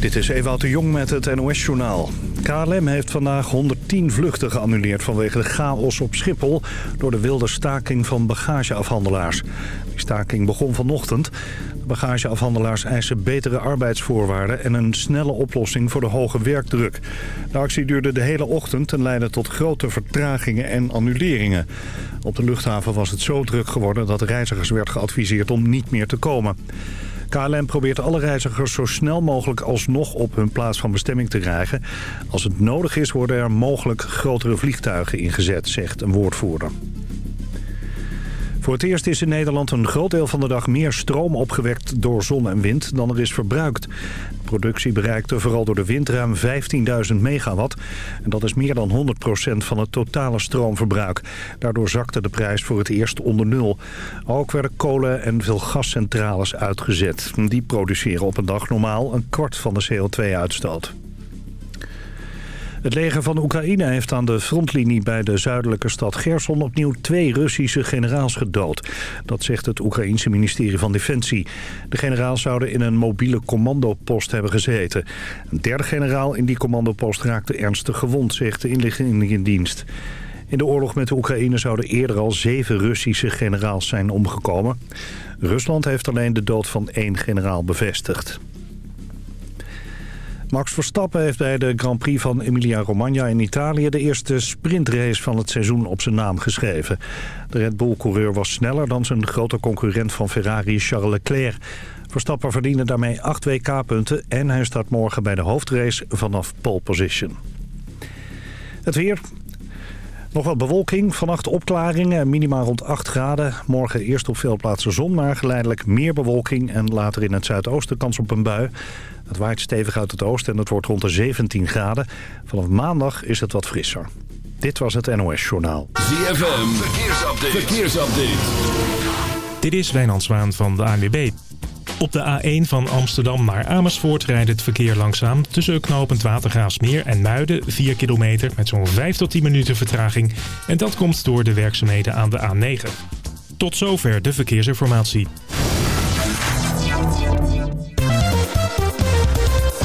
Dit is Ewout de Jong met het NOS-journaal. KLM heeft vandaag 110 vluchten geannuleerd vanwege de chaos op Schiphol... door de wilde staking van bagageafhandelaars. Die staking begon vanochtend. De bagageafhandelaars eisen betere arbeidsvoorwaarden... en een snelle oplossing voor de hoge werkdruk. De actie duurde de hele ochtend en leidde tot grote vertragingen en annuleringen. Op de luchthaven was het zo druk geworden dat reizigers werd geadviseerd om niet meer te komen. KLM probeert alle reizigers zo snel mogelijk alsnog op hun plaats van bestemming te krijgen. Als het nodig is worden er mogelijk grotere vliegtuigen ingezet, zegt een woordvoerder. Voor het eerst is in Nederland een groot deel van de dag meer stroom opgewekt door zon en wind dan er is verbruikt. De productie bereikte vooral door de wind ruim 15.000 megawatt. En dat is meer dan 100% van het totale stroomverbruik. Daardoor zakte de prijs voor het eerst onder nul. Ook werden kolen- en veel gascentrales uitgezet. Die produceren op een dag normaal een kwart van de CO2-uitstoot. Het leger van Oekraïne heeft aan de frontlinie bij de zuidelijke stad Gerson opnieuw twee Russische generaals gedood. Dat zegt het Oekraïense ministerie van Defensie. De generaals zouden in een mobiele commandopost hebben gezeten. Een derde generaal in die commandopost raakte ernstig gewond, zegt de inlichtingendienst. In de oorlog met de Oekraïne zouden eerder al zeven Russische generaals zijn omgekomen. Rusland heeft alleen de dood van één generaal bevestigd. Max Verstappen heeft bij de Grand Prix van Emilia-Romagna in Italië... de eerste sprintrace van het seizoen op zijn naam geschreven. De Red Bull-coureur was sneller dan zijn grote concurrent van Ferrari, Charles Leclerc. Verstappen verdiende daarmee 8 WK-punten... en hij start morgen bij de hoofdrace vanaf pole position. Het weer, nog wat bewolking, vannacht opklaringen, minimaal rond 8 graden. Morgen eerst op veel plaatsen zon, maar geleidelijk meer bewolking... en later in het zuidoosten kans op een bui. Het waait stevig uit het oosten en het wordt rond de 17 graden. Vanaf maandag is het wat frisser. Dit was het NOS Journaal. ZFM, verkeersupdate. verkeersupdate. Dit is Wijnand Zwaan van de ANWB. Op de A1 van Amsterdam naar Amersfoort rijdt het verkeer langzaam... tussen knooppunt Watergraafsmeer en Muiden 4 kilometer... met zo'n 5 tot 10 minuten vertraging. En dat komt door de werkzaamheden aan de A9. Tot zover de verkeersinformatie.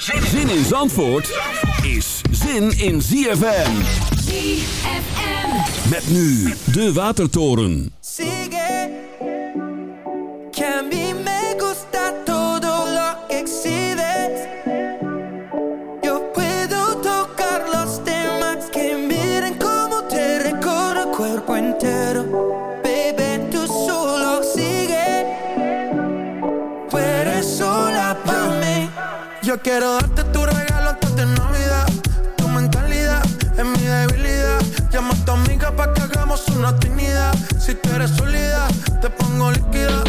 Zin in Zandvoort is zin in ZFM. ZFM. Met nu de Watertoren. Sigue, que a Yo quiero darte tu regalo antes de Navidad. Tu mentalidad es mi debilidad. Llama a tu amiga pa' que hagamos una trinidad. Si tú eres sólida, te pongo líquida.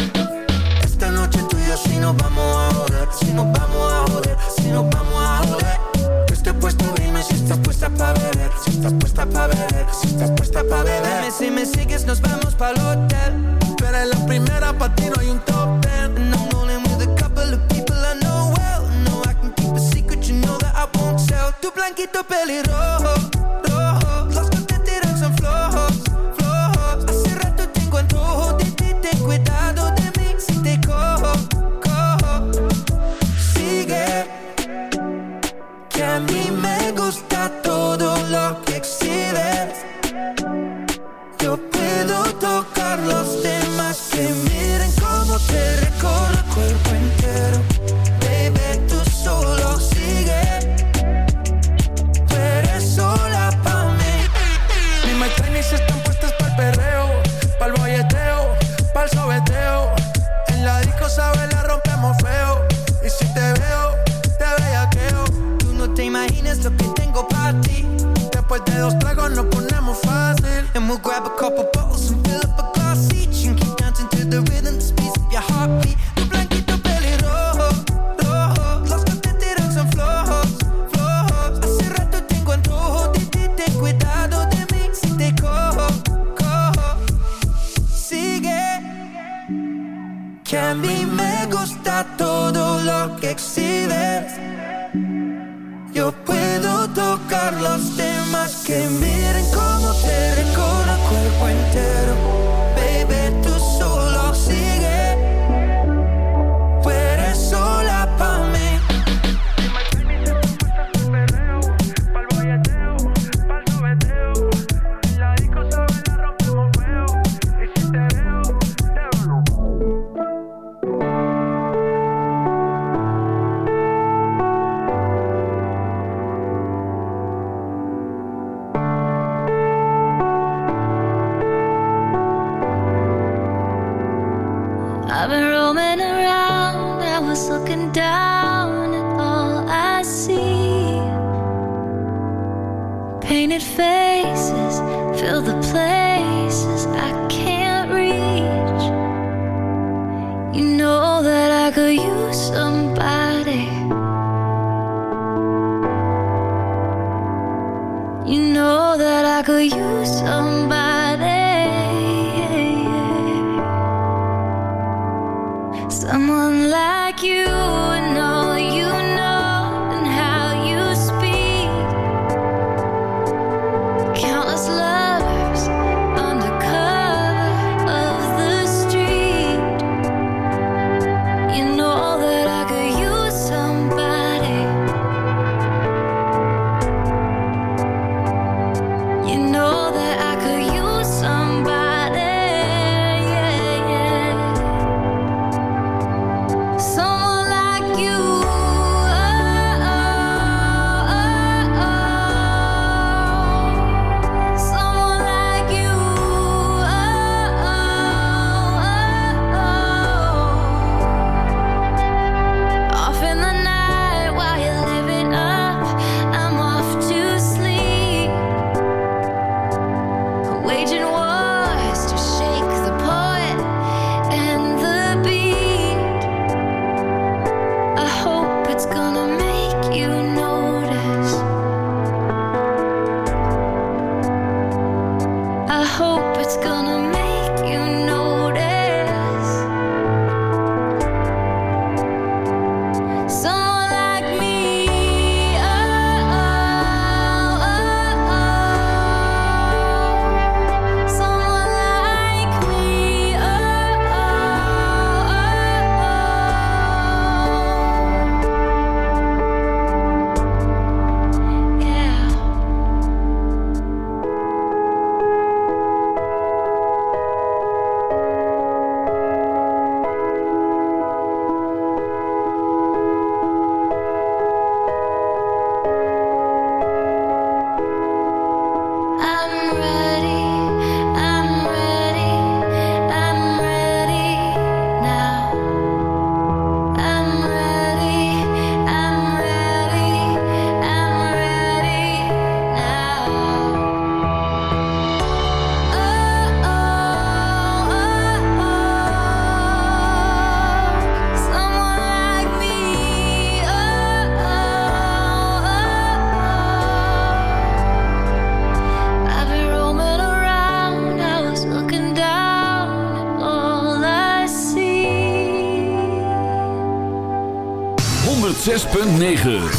Esta noche tú y yo si nos vamos a joder. Si nos vamos a joder, si nos vamos a joder. Que esté puesto, dime si estás puesta pa' beber. Si estás puesta pa' beber, si estás puesta pa' beber. Dime si me sigues, nos vamos pa'l hotel. Tú eres la primera, pa' ti no hay un top ten. Blanquito pelirrojo, 106.9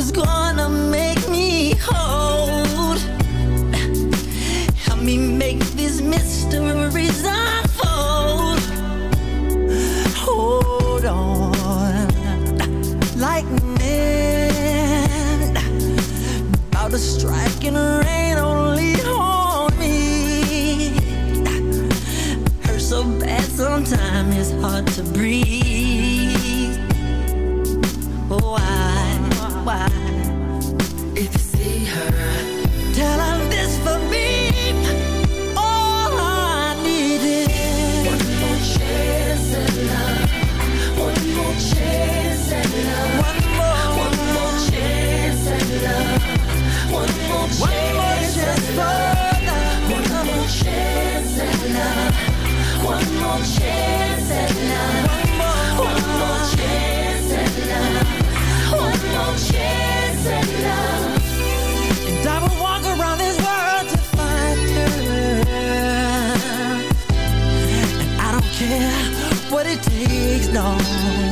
who's gonna make me. Help me make these mysteries unfold. Hold on, like men, about to strike and rain only me. So bad sometimes it's hard to breathe. long.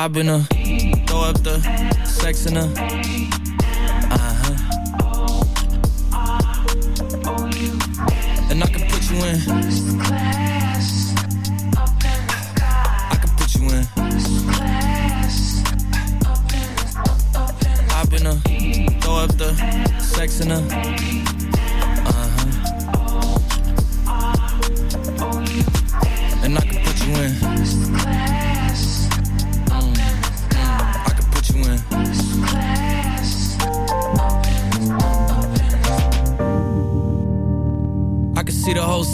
I've been a throw up the sex in a uh huh. And I can put you in. I can put you in. Been a sex in a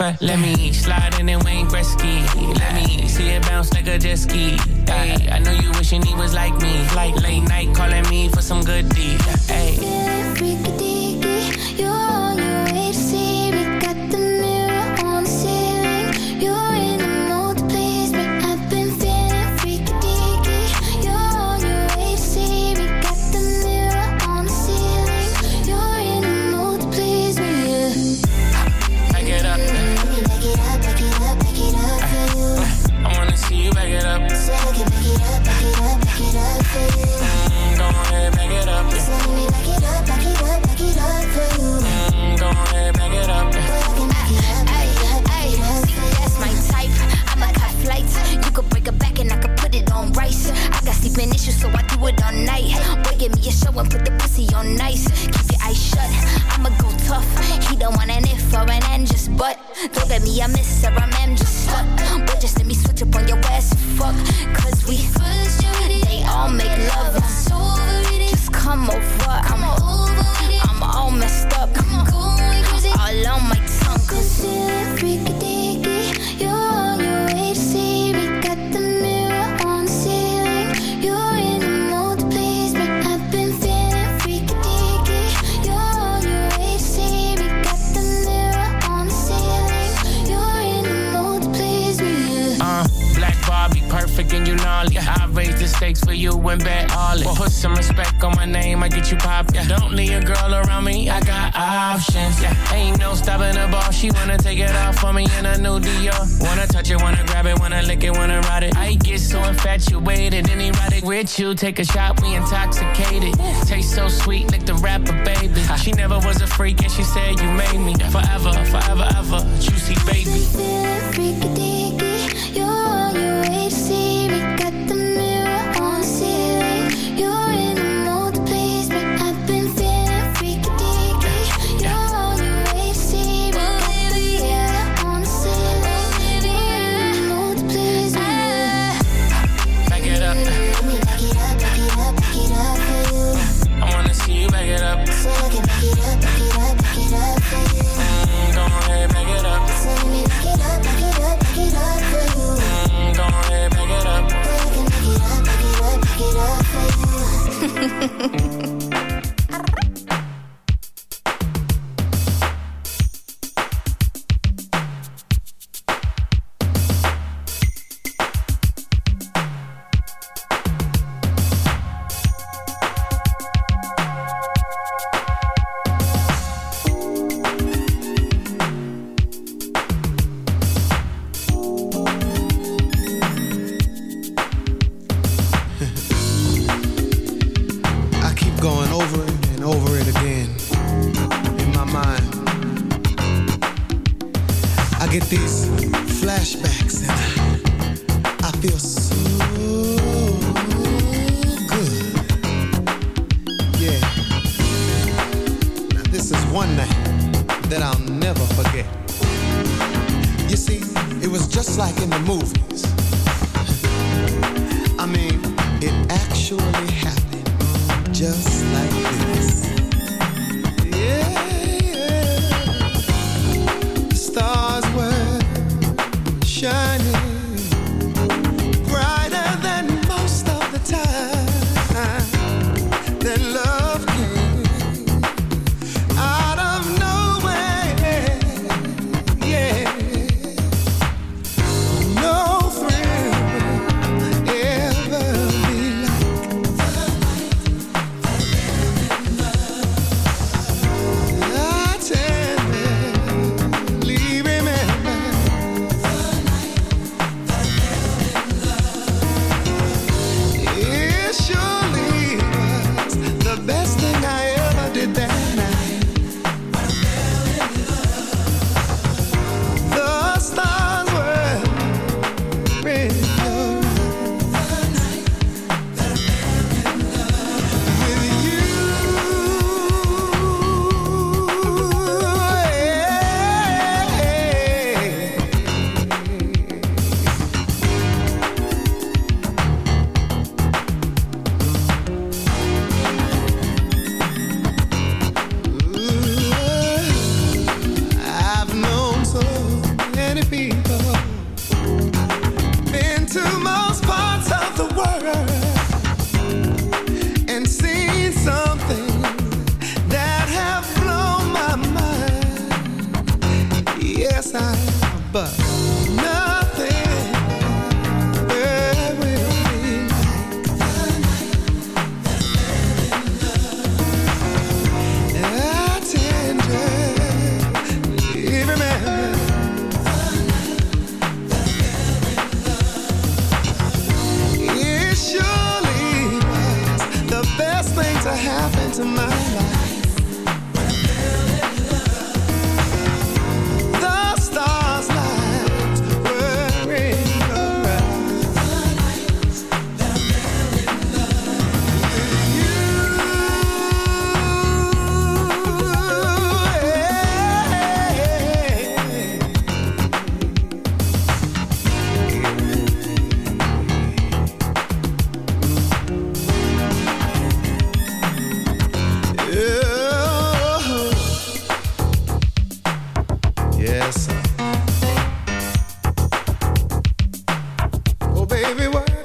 Let me Take a shot, every word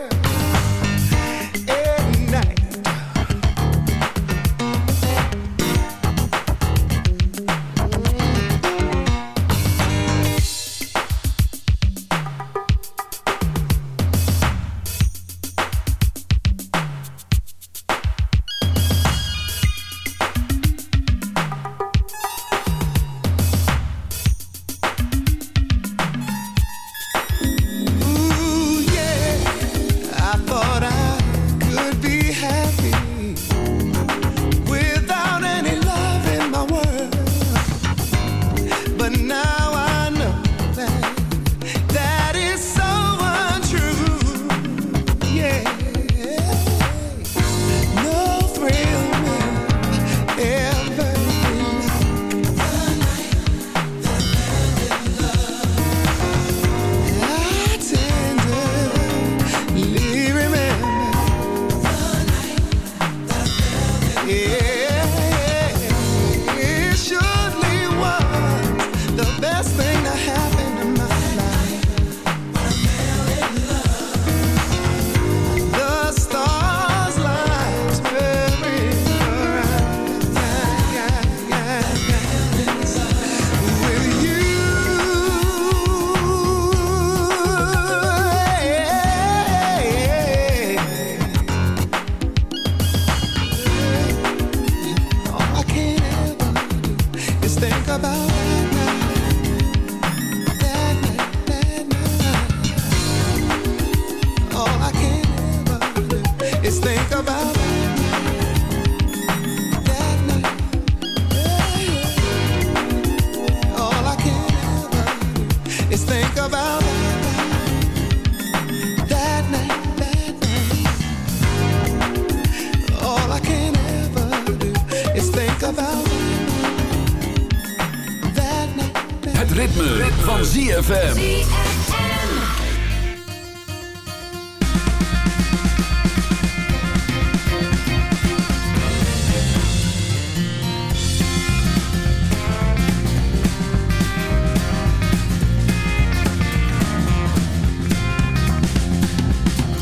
ZFM.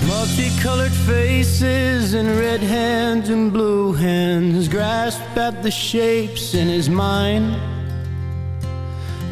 Multicolored faces and red hands and blue hands grasp at the shapes in his mind.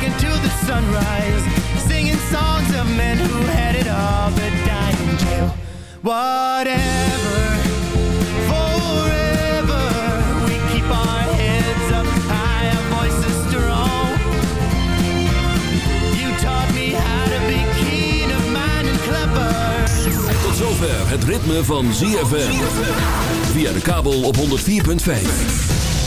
Look into the sunrise, singing songs of men who had it all but died in jail. Whatever, forever, we keep our heads up high, our voices strong. You taught me how to be keen of mind and clever. Tot zover het ritme van ZFM. Via de kabel op 104.5.